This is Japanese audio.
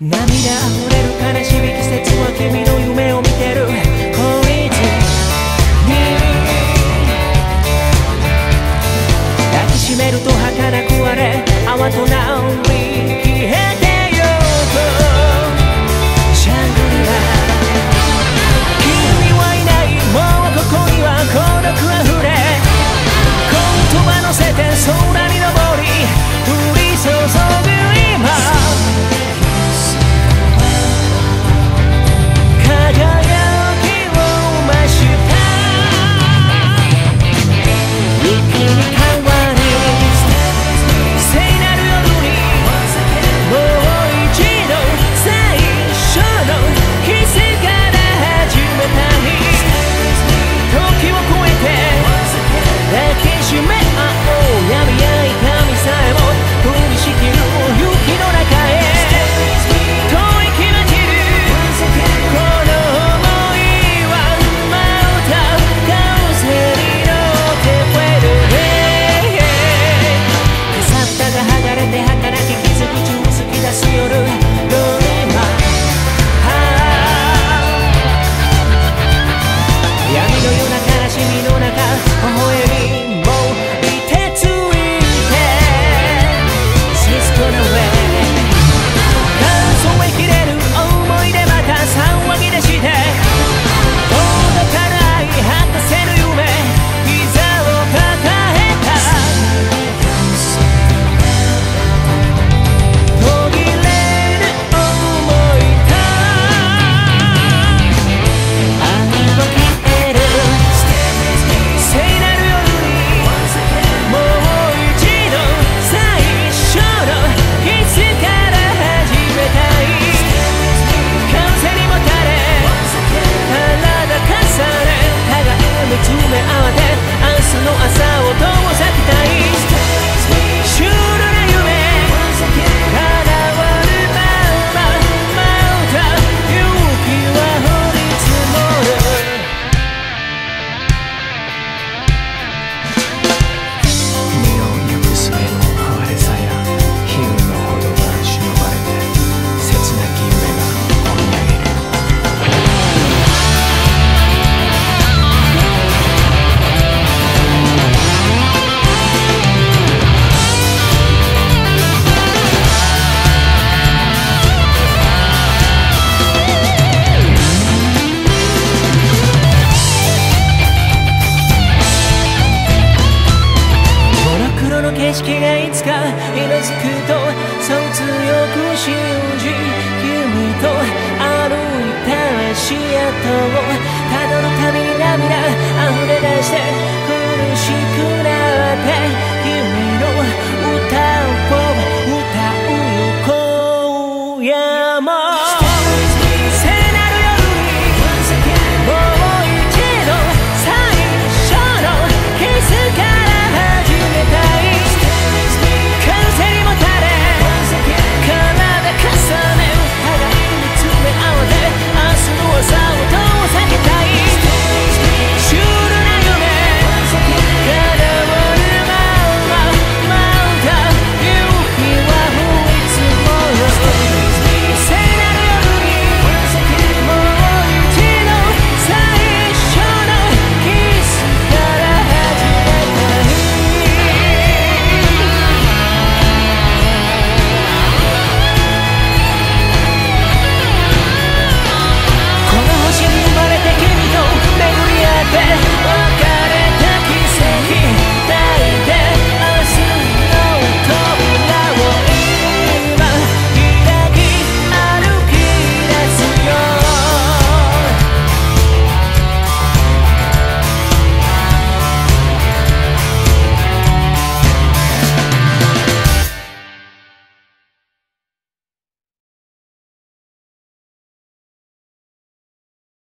涙溢れる悲しみ季節は君の夢を見てる。恋に抱きしめると儚くあれ泡とな景色がいつか色づくとそう強く信じ君と歩いた足跡をたどるたびに涙溢れ出して苦しく